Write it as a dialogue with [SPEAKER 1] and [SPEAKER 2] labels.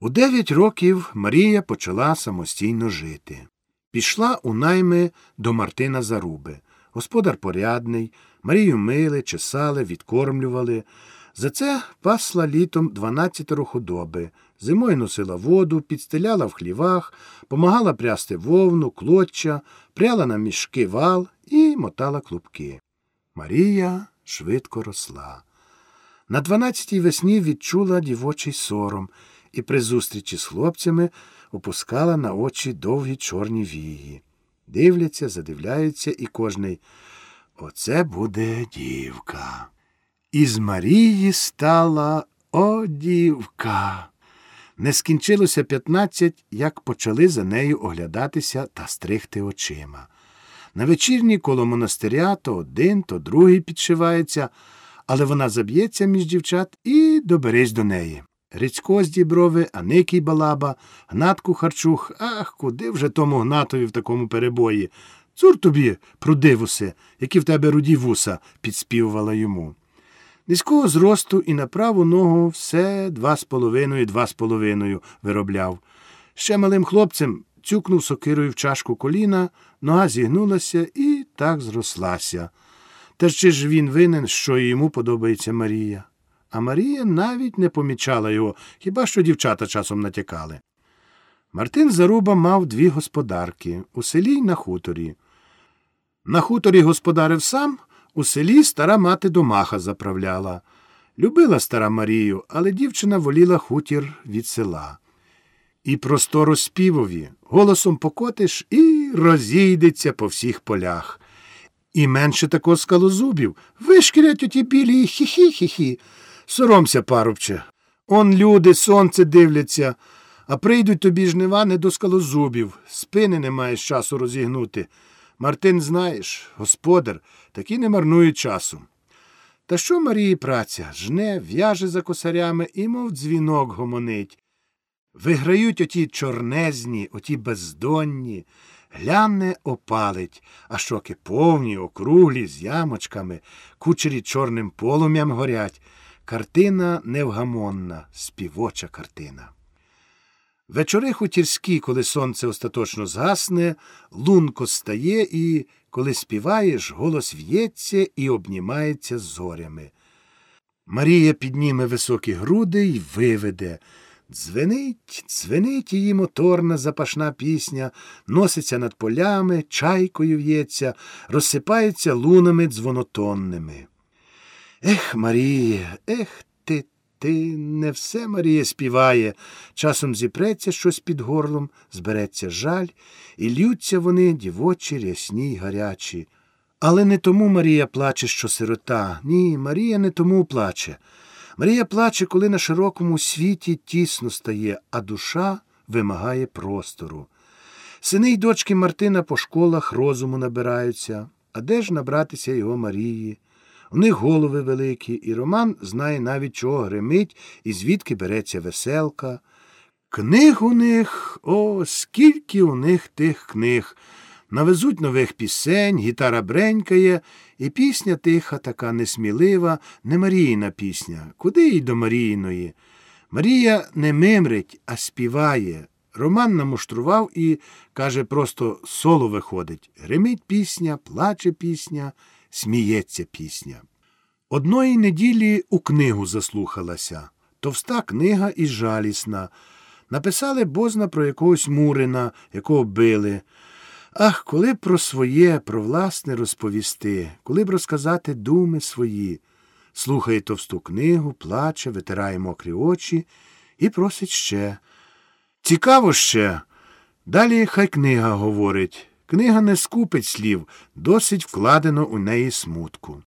[SPEAKER 1] У дев'ять років Марія почала самостійно жити. Пішла у найми до Мартина Заруби. Господар порядний, Марію мили, чесали, відкормлювали. За це пасла літом дванадцятеро худоби, зимою носила воду, підстеляла в хлівах, помагала прясти вовну, клоччя, пряла на мішки вал і мотала клубки. Марія швидко росла. На дванадцятій весні відчула дівочий сором і при зустрічі з хлопцями опускала на очі довгі чорні вії. Дивляться, задивляються, і кожний Оце буде дівка. Із Марії стала о дівка. Не скінчилося п'ятнадцять, як почали за нею оглядатися та стригти очима. На вечірні коло монастиря то один, то другий підшивається, але вона заб'ється між дівчат і доберись до неї. Грицько з діброви, Аникій балаба, Гнатку харчух. Ах, куди вже тому гнатові в такому перебої? Цур тобі, прудивусе, які в тебе руді вуса, підспівувала йому. Низького зросту і на праву ногу все два з половиною, два з половиною виробляв. Ще малим хлопцем цюкнув сокирою в чашку коліна, нога зігнулася і так зрослася. Та чи ж він винен, що йому подобається Марія? А Марія навіть не помічала його, хіба що дівчата часом натякали. Мартин Заруба мав дві господарки у селі й на хуторі. На хуторі господарив сам, у селі стара мати домаха заправляла. Любила стара Марію, але дівчина воліла хутір від села. І просторо співові, голосом покотиш і розійдеться по всіх полях. І менше тако скалозубів вишкірять оті білі хі-хі-хі-хі. Соромся, парубче. Он люди, сонце дивляться, а прийдуть тобі жнива не до скалозубів, спини не маєш часу розігнути. Мартин, знаєш, господар, такі не марнують часу. Та що Марії праця? Жне, в'яже за косарями і, мов дзвінок гомонить. Виграють оті чорнезні, оті бездонні, гляне опалить, а щоки повні, округлі, з ямочками, кучері чорним полум'ям горять. Картина невгамонна, співоча картина. Вечори хутірські, коли сонце остаточно згасне, лунко стає і, коли співаєш, голос в'ється і обнімається зорями. Марія підніме високі груди й виведе. Дзвенить, дзвенить її моторна запашна пісня, носиться над полями, чайкою в'ється, розсипається лунами дзвонотонними. Ех, Марія, ех ти, ти, не все Марія співає. Часом зіпреться щось під горлом, збереться жаль, і льються вони дівочі, рясні й гарячі. Але не тому Марія плаче, що сирота. Ні, Марія не тому плаче. Марія плаче, коли на широкому світі тісно стає, а душа вимагає простору. Сини й дочки Мартина по школах розуму набираються, а де ж набратися його Марії? У них голови великі, і Роман знає навіть, чого гримить і звідки береться веселка. Книг у них, о, скільки у них тих книг. Навезуть нових пісень, гітара бренькає, і пісня тиха, така несмілива, не Маріїна пісня. Куди їй до Маріїної? Марія не мимрить, а співає. Роман намуштрував і, каже, просто соло виходить. Гримить пісня, плаче пісня, сміється пісня. Одної неділі у книгу заслухалася. Товста книга і жалісна. Написали бозна про якогось Мурина, якого били. Ах, коли б про своє, про власне розповісти, коли б розказати думи свої. Слухає товсту книгу, плаче, витирає мокрі очі і просить ще. Цікаво ще. Далі хай книга говорить. Книга не скупить слів, досить вкладено у неї смутку.